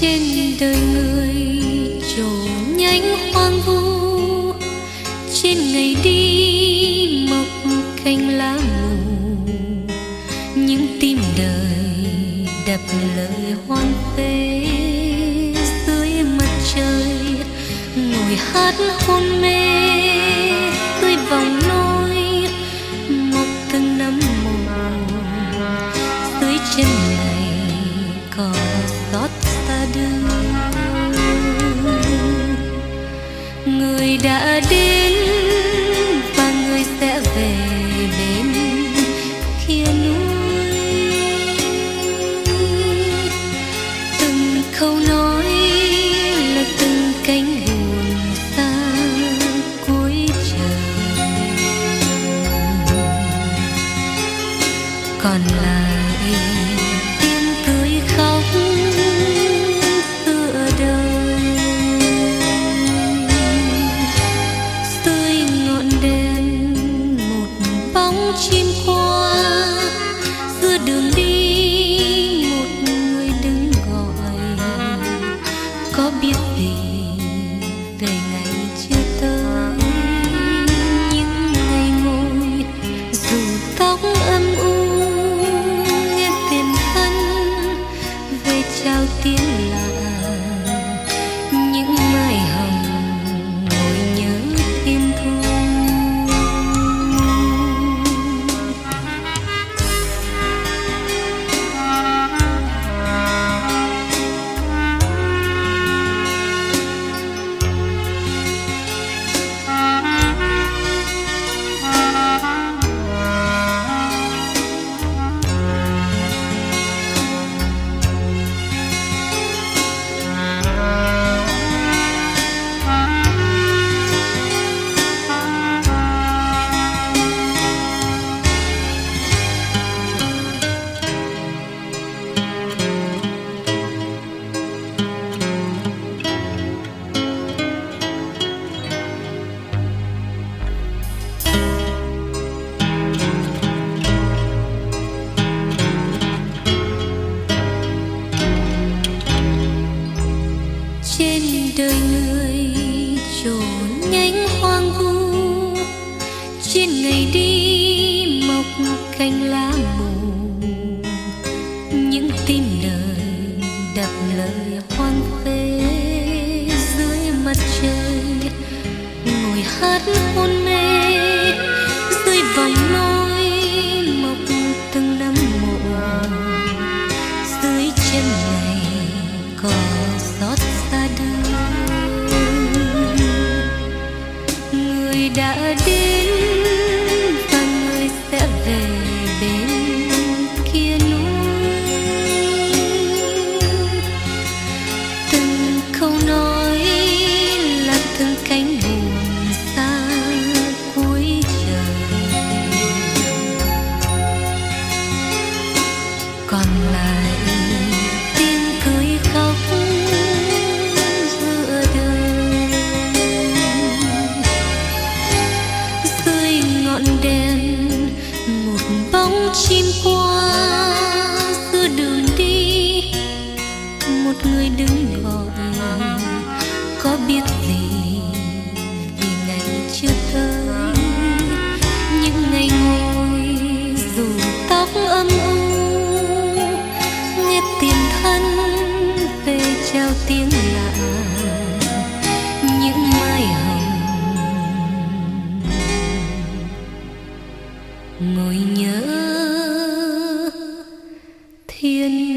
trên đời người trổ nhánh hoang vu. Trên ngày đi mọc cành lá mù, những tim đời đập lời hoan phế. Dưới mặt trời ngồi hát hôn mê, tươi vòng nôi một từng năm mùa dưới chân này có xót đã đến và người sẽ về bên kia núi. Từng câu nói là từng cánh buồn xa cuối trời. Còn lại trên ngày đi, mọc cành lá mù những tim đời đập lời hoang phế dưới mặt trời. Ngồi hát hôn mê dưới vòng nôi mọc từng năm mộ dưới chân này có xót xa đường người đã đến sao tiếng lạ những mai hồng. Ngồi nhớ thiên